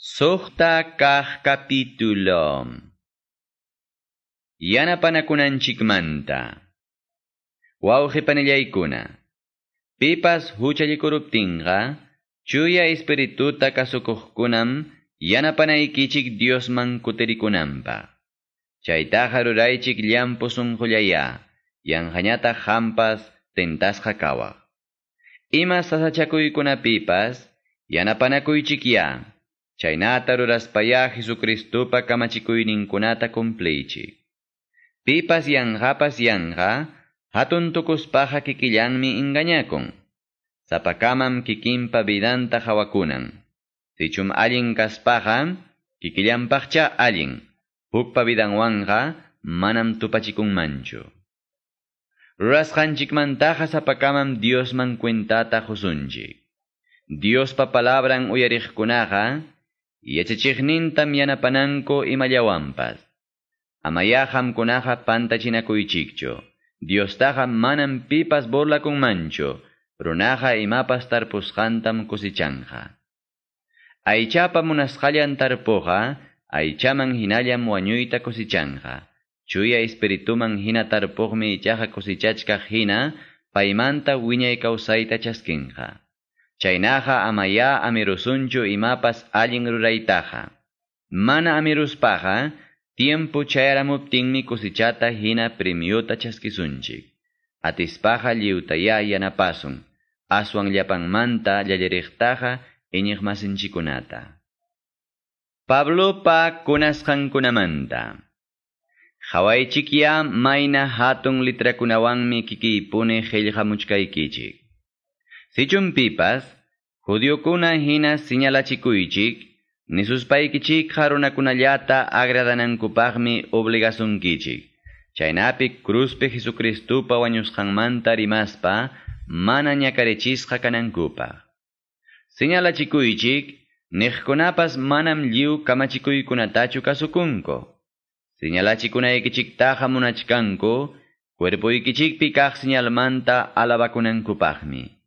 Suhta kah capítulo. Yanapanakunanchikmanta. Wauqipanillaykuna. Pipas huchallikuruptinqa, chuya espirituta kasukuqkunam yanapanaykicik Diosman kutirikunanpa. Chaytaqa ruraychik llampu sunqullaya, yanqañata hampas tentasqa kawaq. Ima sasachakuykunapipas, yanapanakuychik ya, Chaynata ruraspaya Jesucristupa kamachikuyninkunata cumplichi. Pipas yanqapas yanqa, hatun tukuspaqa kikillanmi ingañakun. Sapakamam kikinpa vidanta hawakunan. Sichum allin kaspaqa, kikillanpaqcha allin. Hukpa vidanwanqa, manam tupachikunmanchu. Rurasqanchikmantaqa sapakamam Diosman cuentata husunchik. Diospa palabran uyariqkunaqa, Yachachiqnintam yanapananku imallawanpas. Amaya hamkunaqa pantachinakuychikchu. Diostaqa manam pipas burlakunmanchu. Runaqa imapas tarpusqantam kusichanqa. Aychapa munasqallan tarpuqa, aychaman hinallam wañuyta kusichanqa. Chuya espirituman hina tarpuqmi ichaqa kusichachkaq hina, paymanta wiñay kawsayta chaskinqa. Chaynaqa amaya amirusunchu imapas allin ruraytaqa. Mana amiruspaqa, tiempo chayramuptinmi kusichata hina premiuta chaskisunchik. Atispaqa liutaya yanapasun, aswan llapanmanta llallariqtaqa iñiqmasinchikunata. Pablo pa kunasqankunamanta. Hawaychikya mayna hatun litrakunawanmi kikipune qillqamuchkaykichik. Sichun pipas, judiokuna hina señalachikuychik, nisuspaykichik harunakunallata agradanankupaqmi obligasunkichik. Chaynapi cruzpe Jesucristupa wañusqanmanta rimaspa, mana ñakarechisqa kanankupaq. Señalachikuychik, niqkunapas manam lliw kamachikuykunatachu kasukunko. Señalachikunaykichiktaqa munachkanku, cuerpuykichikpi kaq señalmanta alabakunankupaqmi.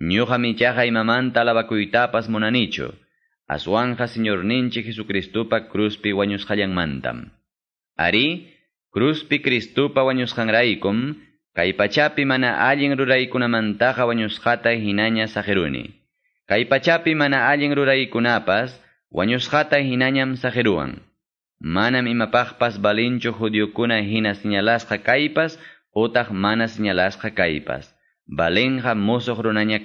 Ñuqa michaqa imamanta alabakuytapas munanichu. Aswanja Señorninchi Jesucristupa cruzpi wañusqallanmantam. Ari, cruzpi Cristupa wañusqanraykum, kay pachapi mana allin ruraykunamantaqa wañusqata hinaña sajeruni. Kay pachapi mana allin ruraykunapas, wañusqata hinañam sajeruan. Manam imapaqpas balinchu judiokuna hina señalasqa kaypas, utaq mana señalasqa kaypas. Balenja mosoq runaña.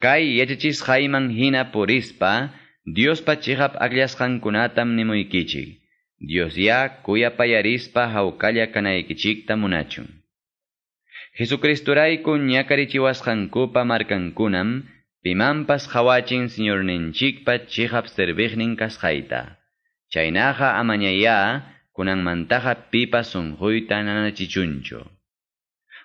Kay yachachisqayman hina purispa, Diospa chihap akllashqankunatam nimuykichik. Dios ya kuyapayarispa hawkalla kanaykichikta munachun. Jesucristurayku ñakarichiwasqankupa markankunam, pimanpas hawachin Señorninchikpa chihap serviqnin kasqayta. Chaynaqa amañaya, kunanmantaqa pipas sunquyta nanachichunchu.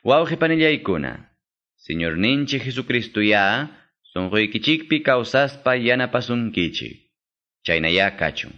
Wawqipanillaykuna, Señor ninchi Jesucristo ya, sonquykichikpi kawsaspa yanapasunkichik. Chaynaya kachun.